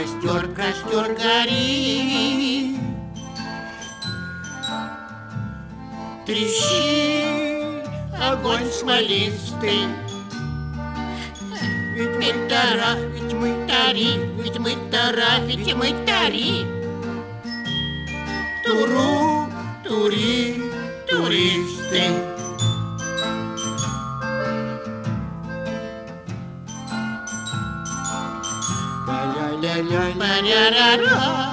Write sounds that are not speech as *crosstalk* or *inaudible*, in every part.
Костер, костер горит. Трещи, огонь смолистый. Ведь мы тара, ведь мы тари, ведь мы тара, ведь мы тари. Туру, тури, туристы. Ля-ля-ля-ля-ля.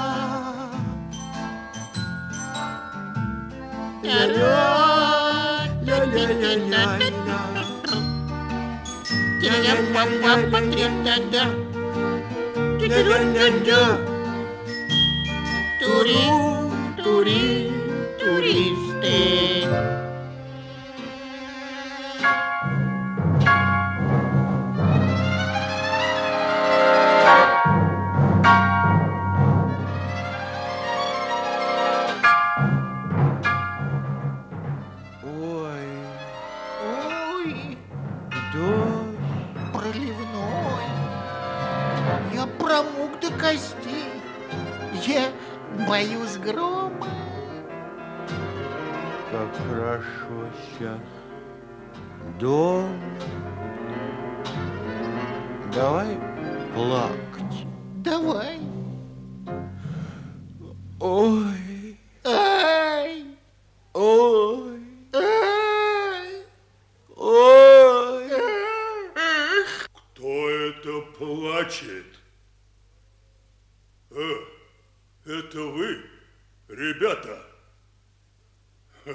Тури, тури, дождь. проливной. Я промок до костей. Я боюсь грома. Как хорошо сейчас. Дом. Давай плакать. Давай. Ой, Ай, ой, ай, ой. ах. Кто это плачет? Э, это вы, ребята? Ха,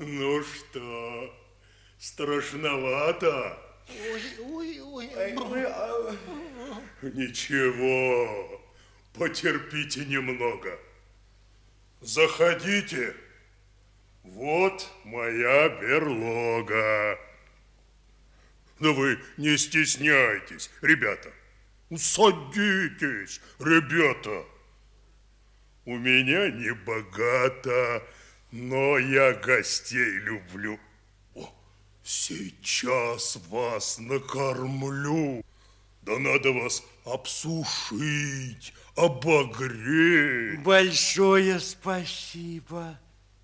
Ну что, страшновато? Ой, ой, ой. Ничего, потерпите немного. Заходите. Вот моя берлога. Да вы не стесняйтесь, ребята. Садитесь, ребята. У меня не богато, но я гостей люблю. Сейчас вас накормлю. Да надо вас обсушить, обогреть. Большое спасибо,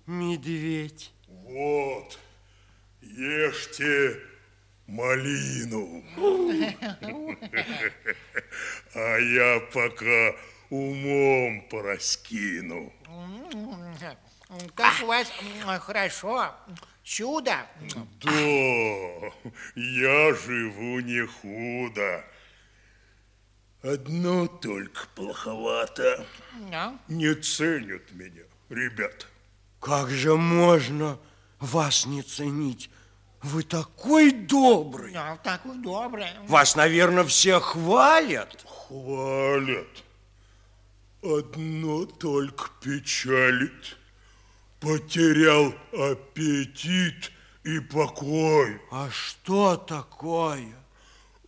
медведь. Вот, ешьте малину. А я пока умом пораскину. Как у вас хорошо. Чудо. Да, я живу не худо. Одно только плоховато. Ну, Не ценят меня, ребята. Как же можно вас не ценить? Вы такой добрый. ну, такой добрый. Вас, наверное, все хвалят. Хвалят. Одно только печалит. Потерял аппетит и покой. А что такое?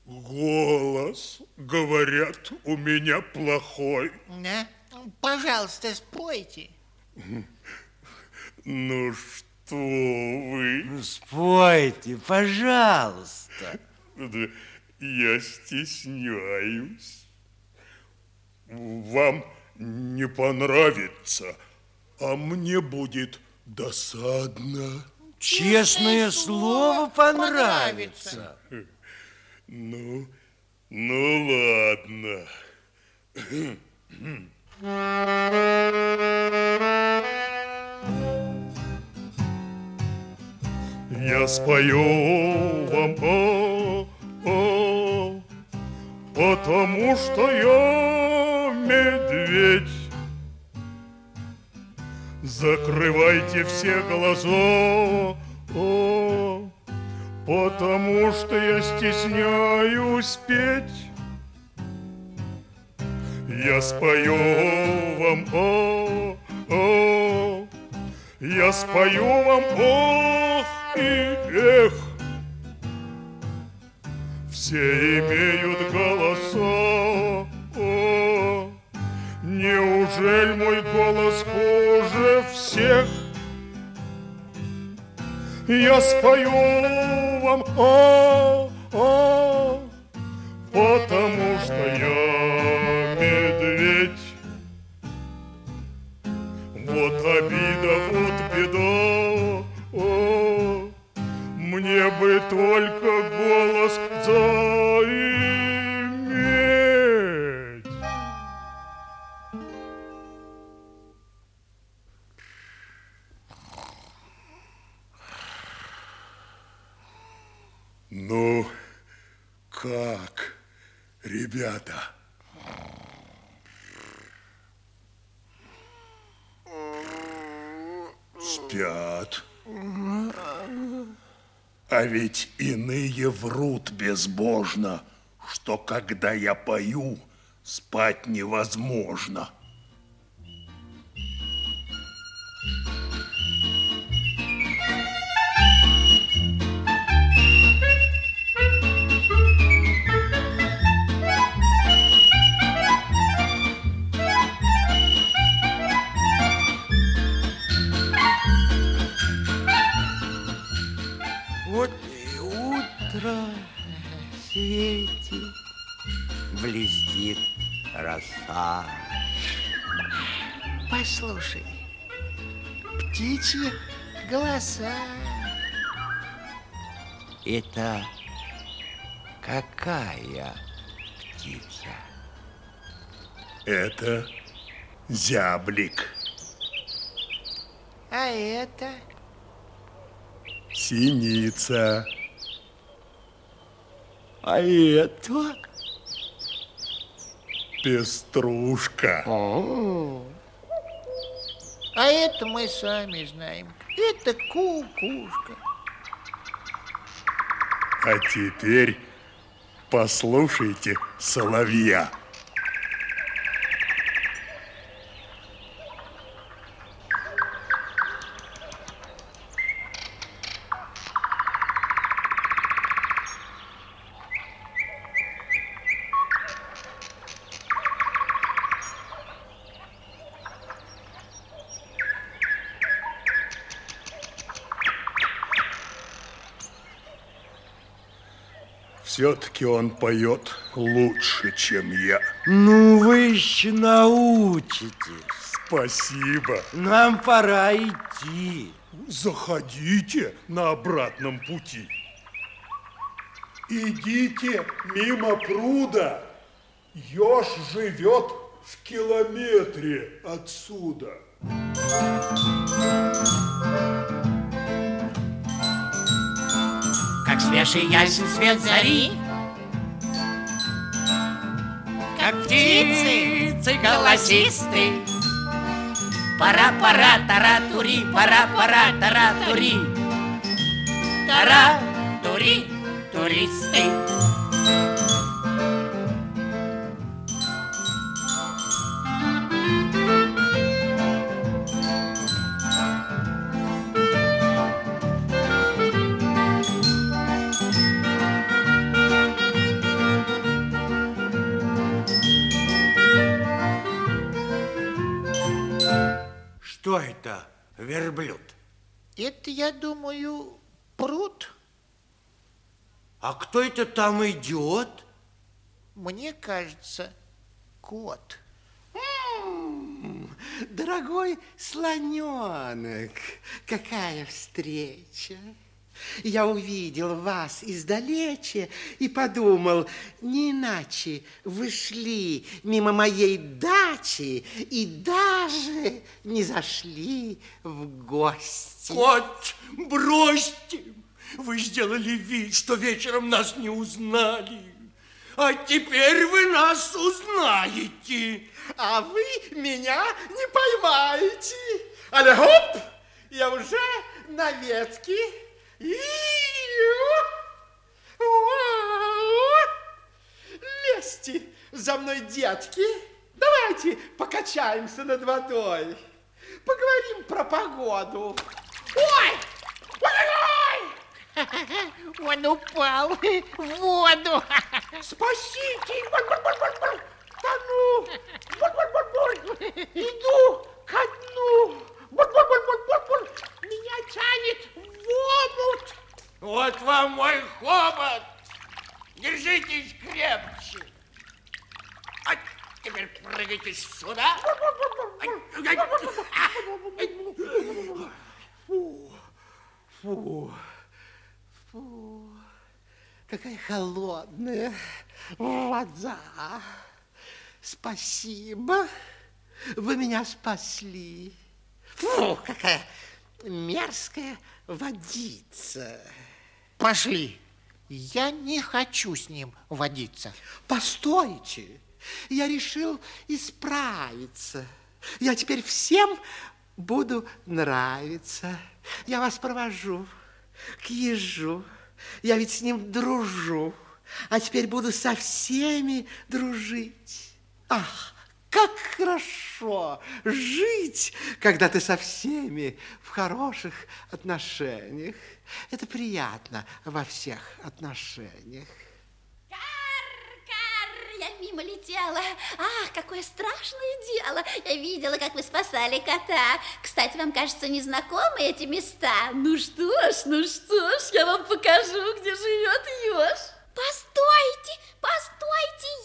Голос, говорят, у меня плохой. Да? Пожалуйста, спойте. Ну что вы? Спойте, пожалуйста. Я стесняюсь. Вам не понравится, а мне будет досадно. Честное слово понравится. *laughs* Ну, ну ладно. *clears throat* Я спою вам, о, о, потому что я медведь. Закрывайте все глаза, о, потому что я стесняюсь петь. Я спою вам, о, о, я спою вам, ох и эх. Все имеют голоса, о, неужели мой голос хуже всех. Я спою вам, о, о, потому что я медведь. Вот обида, вот беда, о, мне бы только голос заявить. Спят. А ведь иные врут безбожно, что когда я пою, спать невозможно. Послушай, птичьи голоса. Это какая птица? Это зяблик, А это синица, А это? пеструшка. А это мы сами знаем. Это кукушка. А теперь послушайте соловья. Все-таки он поет лучше, чем я. Ну, вы еще научитесь. Спасибо. Нам пора идти. Заходите на обратном пути. Идите мимо пруда. Еж живет в километре отсюда. Как свежий ясен свет зари, Как птицы голосисты. Пора, пора, тара-тури, пора, пора, тара-тури. Тара-тури, туристы. Верблюд? Это, я думаю, пруд. А кто это там идет? Мне кажется, кот. Дорогой слоненок, какая встреча! Я увидел вас издалече и подумал, не иначе вы шли мимо моей дачи и даже не зашли в гости. Кот, бросьте! Вы сделали вид, что вечером нас не узнали. А теперь вы нас узнаете. А вы меня не поймаете. Але хоп, я уже на ветке. Лезьте за мной, детки. Давайте покачаемся над водой. Поговорим про погоду. Ой! Ой-ой-ой! *laughs* Он упал в воду. *laughs* Спасите! Тону! Иду ко дну! Меня тянет омут! Вот вам мой хобот. Держитесь крепче. А теперь прыгайте сюда. Фу, фу, какая холодная вода. Спасибо, вы меня спасли. Фу, какая мерзкая водица. Пошли. Я не хочу с ним водиться. Постойте, я решил исправиться. Я теперь всем буду нравиться. Я вас провожу к ежу. Я ведь с ним дружу. А теперь буду со всеми дружить. Ах, как хорошо жить, когда ты со всеми в хороших отношениях. Это приятно во всех отношениях. Кар, я мимо летела. Ах, какое страшное дело. Я видела, как вы спасали кота. Кстати, вам, кажется, незнакомы эти места. Ну что ж, ну что ж, я вам покажу, где живет еж. Постойте,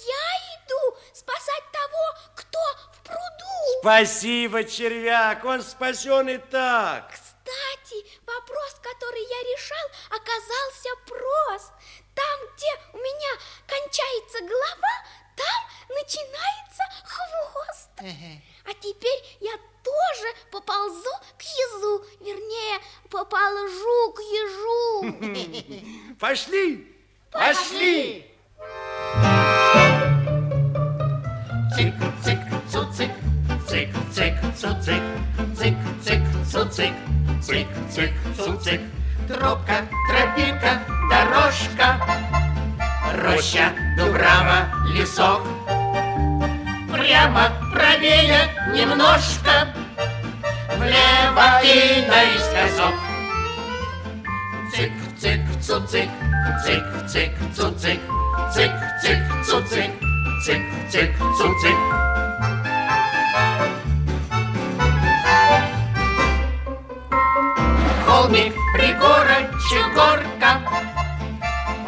я иду спасать того, кто в пруду. Спасибо, червяк, он спасен и так. Кстати, вопрос, который я решал, оказался прост. Там, где у меня кончается голова, там начинается хвост. А теперь я тоже поползу к езу, вернее, пополжу к ежу. Пошли, пошли. Цик, цик, цик, цуцик. Тропка, тропинка, дорожка, роща, дубрава, лесок. Прямо правее немножко, влево и наискосок. Цик, цик, цуцик, цик, цик, цуцик, цик, цик, цуцик, цик, цик, цуцик. Холмик, пригорочек, горка,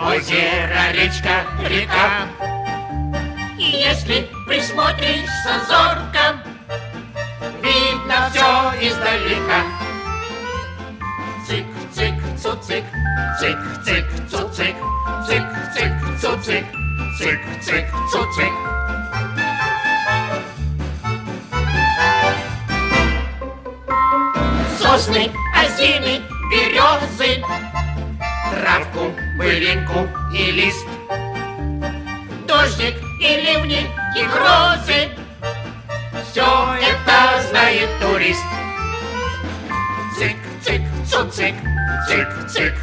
озеро, речка, река. И если присмотришься зорко, видно все издалека. Цик, цик, цуцик, цик, цик, цуцик, цик, цик, цуцик, цик, цик, цуцик. Сосны, осины, березы, травку, былинку и лист, дождик и ливни и грозы, все это знает турист. Цик, цик, цуцик, цик,